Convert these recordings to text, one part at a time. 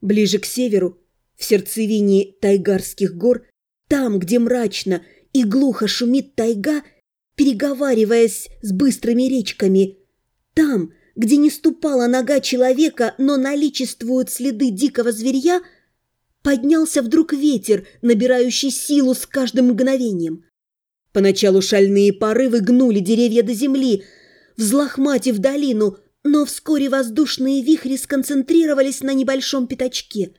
Ближе к северу, в сердцевине Тайгарских гор, там, где мрачно и глухо шумит тайга, переговариваясь с быстрыми речками, там, где не ступала нога человека, но наличествуют следы дикого зверья, поднялся вдруг ветер, набирающий силу с каждым мгновением. Поначалу шальные порывы гнули деревья до земли, взлохматив долину, но вскоре воздушные вихри сконцентрировались на небольшом пятачке.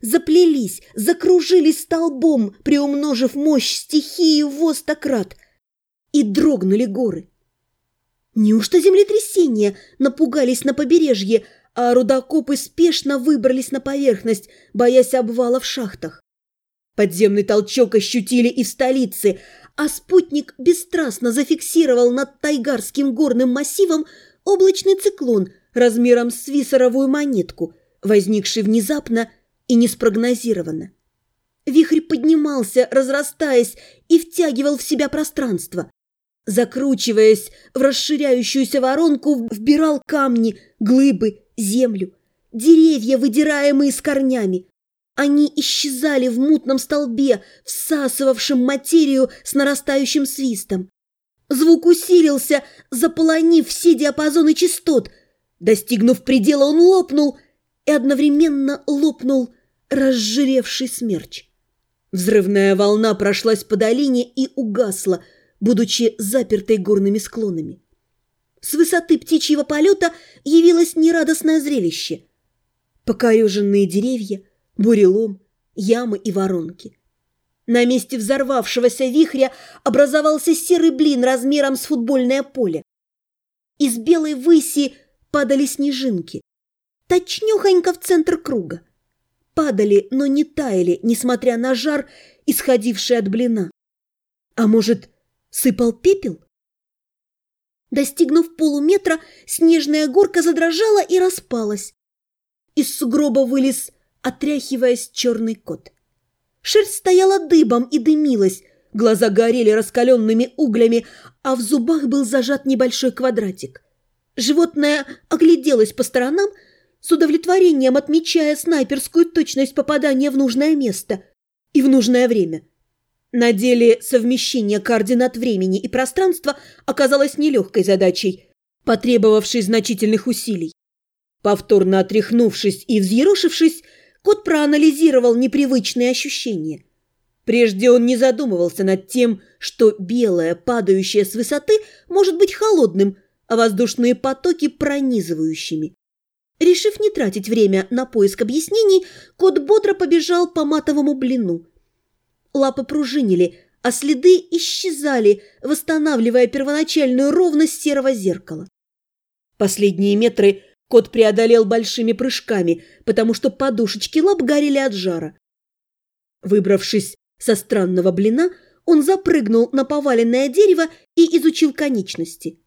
Заплелись, закружились столбом, приумножив мощь стихии в востократ, и дрогнули горы. Неужто землетрясения напугались на побережье, а рудокопы спешно выбрались на поверхность, боясь обвала в шахтах? Подземный толчок ощутили и в столице, а спутник бесстрастно зафиксировал над Тайгарским горным массивом облачный циклон размером с висоровую монетку, возникший внезапно и неспрогнозированно. Вихрь поднимался, разрастаясь, и втягивал в себя пространство закручиваясь в расширяющуюся воронку, вбирал камни, глыбы, землю, деревья, выдираемые с корнями. Они исчезали в мутном столбе, всасывавшем материю с нарастающим свистом. Звук усилился, заполонив все диапазоны частот. Достигнув предела, он лопнул, и одновременно лопнул разжиревший смерч. Взрывная волна прошлась по долине и угасла – будучи запертой горными склонами. С высоты птичьего полета явилось нерадостное зрелище. Покореженные деревья, бурелом, ямы и воронки. На месте взорвавшегося вихря образовался серый блин размером с футбольное поле. Из белой выси падали снежинки, точнёхонько в центр круга. Падали, но не таяли, несмотря на жар, исходивший от блина. А может, Сыпал пепел? Достигнув полуметра, снежная горка задрожала и распалась. Из сугроба вылез, отряхиваясь, черный кот. Шерсть стояла дыбом и дымилась, глаза горели раскаленными углями, а в зубах был зажат небольшой квадратик. Животное огляделось по сторонам, с удовлетворением отмечая снайперскую точность попадания в нужное место и в нужное время. На деле совмещение координат времени и пространства оказалось нелегкой задачей, потребовавшей значительных усилий. Повторно отряхнувшись и взъерошившись, кот проанализировал непривычные ощущения. Прежде он не задумывался над тем, что белое, падающее с высоты, может быть холодным, а воздушные потоки пронизывающими. Решив не тратить время на поиск объяснений, кот бодро побежал по матовому блину – Лапы пружинили, а следы исчезали, восстанавливая первоначальную ровность серого зеркала. Последние метры кот преодолел большими прыжками, потому что подушечки лап горели от жара. Выбравшись со странного блина, он запрыгнул на поваленное дерево и изучил конечности.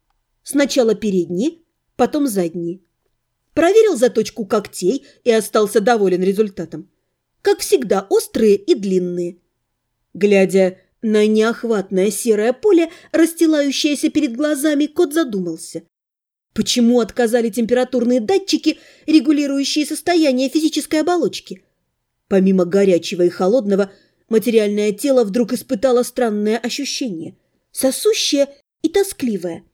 Сначала передние, потом задние. Проверил заточку когтей и остался доволен результатом. Как всегда, острые и длинные. Глядя на неохватное серое поле, расстилающееся перед глазами, кот задумался. Почему отказали температурные датчики, регулирующие состояние физической оболочки? Помимо горячего и холодного, материальное тело вдруг испытало странное ощущение, сосущее и тоскливое.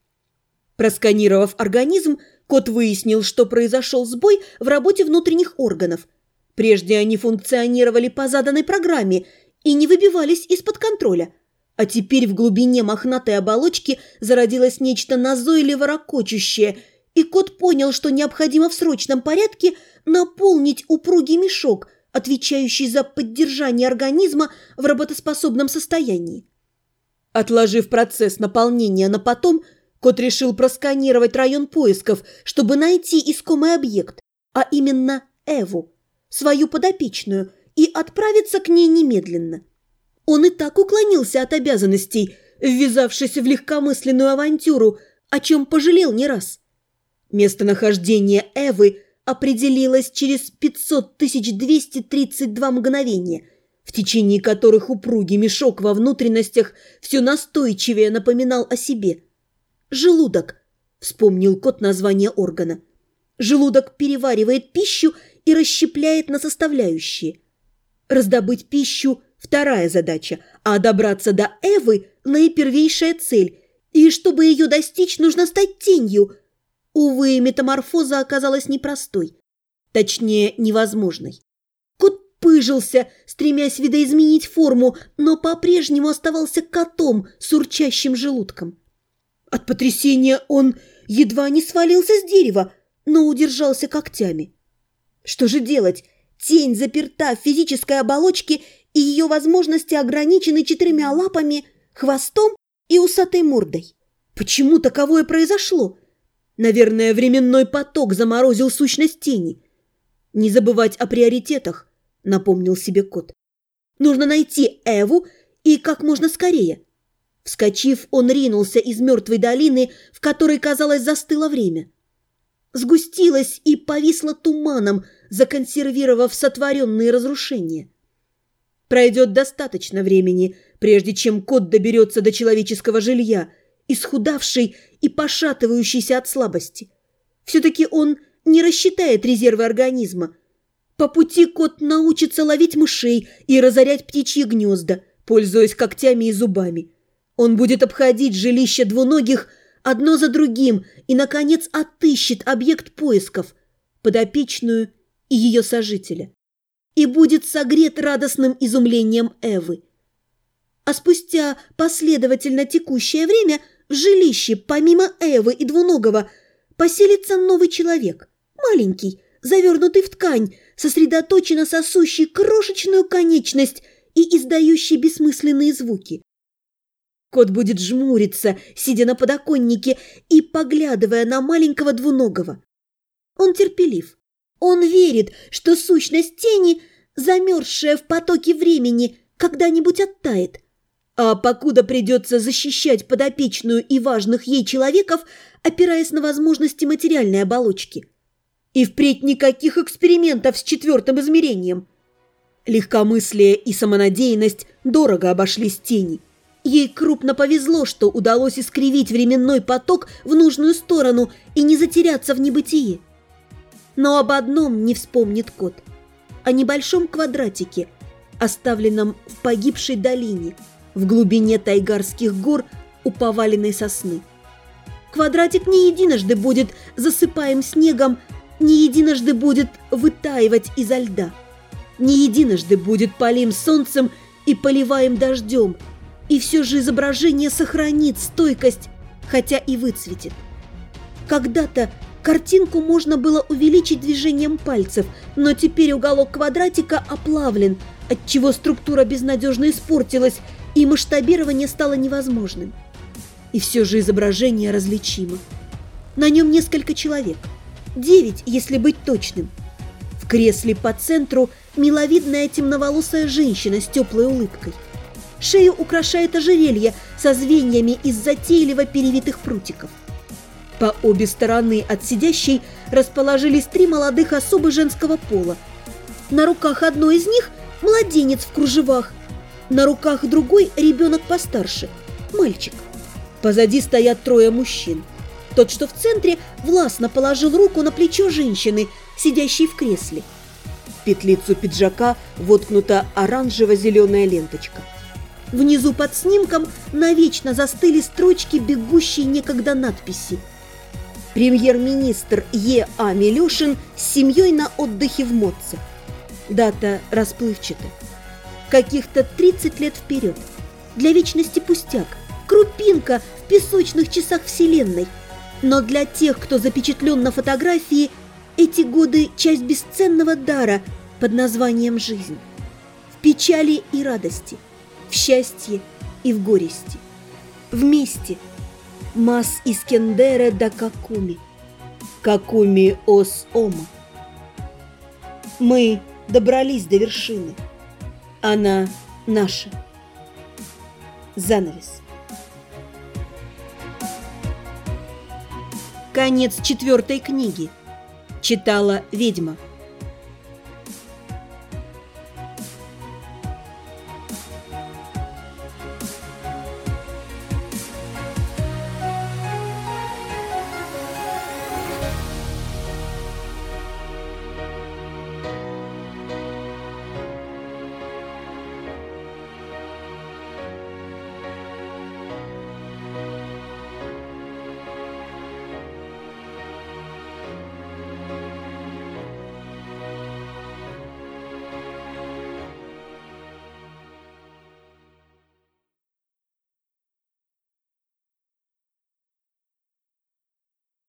Просканировав организм, кот выяснил, что произошел сбой в работе внутренних органов. Прежде они функционировали по заданной программе – и не выбивались из-под контроля. А теперь в глубине мохнатой оболочки зародилось нечто назойливо ракочущее, и кот понял, что необходимо в срочном порядке наполнить упругий мешок, отвечающий за поддержание организма в работоспособном состоянии. Отложив процесс наполнения на потом, кот решил просканировать район поисков, чтобы найти искомый объект, а именно Эву, свою подопечную – и отправиться к ней немедленно. Он и так уклонился от обязанностей, ввязавшись в легкомысленную авантюру, о чем пожалел не раз. Местонахождение Эвы определилось через 500 232 мгновения, в течение которых упругий мешок во внутренностях все настойчивее напоминал о себе. «Желудок», — вспомнил кот название органа. «Желудок переваривает пищу и расщепляет на составляющие. Раздобыть пищу – вторая задача, а добраться до Эвы – наипервейшая цель. И чтобы ее достичь, нужно стать тенью. Увы, метаморфоза оказалась непростой. Точнее, невозможной. Кот пыжился, стремясь видоизменить форму, но по-прежнему оставался котом с урчащим желудком. От потрясения он едва не свалился с дерева, но удержался когтями. Что же делать? Тень заперта в физической оболочке, и ее возможности ограничены четырьмя лапами, хвостом и усатой мордой. Почему таковое произошло? Наверное, временной поток заморозил сущность тени. Не забывать о приоритетах, напомнил себе кот. Нужно найти Эву и как можно скорее. Вскочив, он ринулся из мертвой долины, в которой, казалось, застыло время. Сгустилось и повисло туманом, законсервировав сотворенные разрушения. Пройдет достаточно времени, прежде чем кот доберется до человеческого жилья, исхудавший и пошатывающийся от слабости. Все-таки он не рассчитает резервы организма. По пути кот научится ловить мышей и разорять птичьи гнезда, пользуясь когтями и зубами. Он будет обходить жилище двуногих одно за другим и, наконец, отыщет объект поисков, подопечную и ее сожителя, и будет согрет радостным изумлением Эвы. А спустя последовательно текущее время в жилище, помимо Эвы и двуногого, поселится новый человек, маленький, завернутый в ткань, сосредоточенно сосущий крошечную конечность и издающий бессмысленные звуки. Кот будет жмуриться, сидя на подоконнике и поглядывая на маленького двуногого. Он терпелив. Он верит, что сущность тени, замерзшая в потоке времени, когда-нибудь оттает. А покуда придется защищать подопечную и важных ей человеков, опираясь на возможности материальной оболочки. И впредь никаких экспериментов с четвертым измерением. Легкомыслие и самонадеянность дорого обошлись тени. Ей крупно повезло, что удалось искривить временной поток в нужную сторону и не затеряться в небытии. Но об одном не вспомнит кот. О небольшом квадратике, оставленном в погибшей долине, в глубине тайгарских гор у поваленной сосны. Квадратик не единожды будет засыпаем снегом, не единожды будет вытаивать изо льда, не единожды будет полим солнцем и поливаем дождем – и все же изображение сохранит стойкость, хотя и выцветит. Когда-то картинку можно было увеличить движением пальцев, но теперь уголок квадратика оплавлен, отчего структура безнадежно испортилась, и масштабирование стало невозможным. И все же изображение различимо. На нем несколько человек. Девять, если быть точным. В кресле по центру миловидная темноволосая женщина с теплой улыбкой. Шею украшает ожерелье со звеньями из затейливо перевитых прутиков. По обе стороны от сидящей расположились три молодых особы женского пола. На руках одной из них младенец в кружевах, на руках другой ребенок постарше, мальчик. Позади стоят трое мужчин. Тот, что в центре, властно положил руку на плечо женщины, сидящей в кресле. В петлицу пиджака воткнута оранжево-зеленая ленточка. Внизу под снимком навечно застыли строчки бегущей некогда надписи. Премьер-министр Е.А. Милюшин с семьей на отдыхе в Моцце. Дата расплывчата. Каких-то 30 лет вперед. Для вечности пустяк. Крупинка в песочных часах Вселенной. Но для тех, кто запечатлен на фотографии, эти годы – часть бесценного дара под названием «Жизнь». В печали и радости – в счастье и в горести. Вместе. Мас Искендера да Какуми. Какуми Ос Ома. Мы добрались до вершины. Она наша. Занавес. Конец четвертой книги. Читала ведьма.